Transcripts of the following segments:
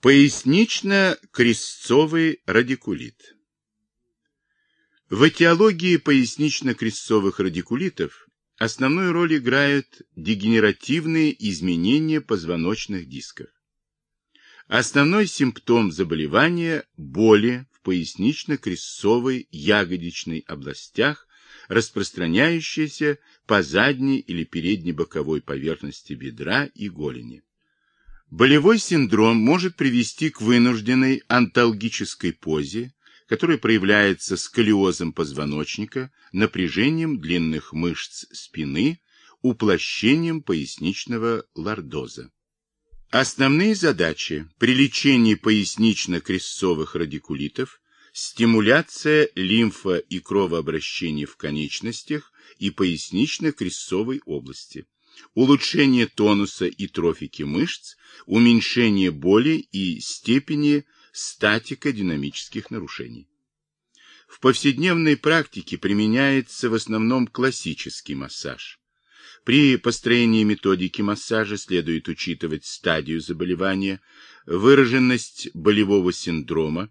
Пояснично-крестцовый радикулит В этиологии пояснично-крестцовых радикулитов основную роль играют дегенеративные изменения позвоночных дисков. Основной симптом заболевания – боли в пояснично-крестцовой ягодичной областях, распространяющиеся по задней или передней боковой поверхности бедра и голени. Болевой синдром может привести к вынужденной анталгической позе, которая проявляется сколиозом позвоночника, напряжением длинных мышц спины, уплощением поясничного лордоза. Основные задачи при лечении пояснично-крестцовых радикулитов – стимуляция лимфа- и кровообращения в конечностях и пояснично-крестцовой области – улучшение тонуса и трофики мышц, уменьшение боли и степени статико-динамических нарушений. В повседневной практике применяется в основном классический массаж. При построении методики массажа следует учитывать стадию заболевания, выраженность болевого синдрома,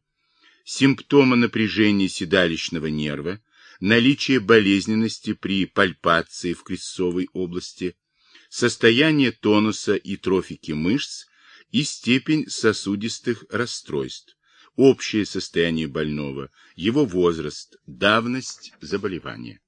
симптомы напряжения седалищного нерва, наличие болезненности при пальпации в крестцовой области, состояние тонуса и трофики мышц и степень сосудистых расстройств, общее состояние больного, его возраст, давность заболевания.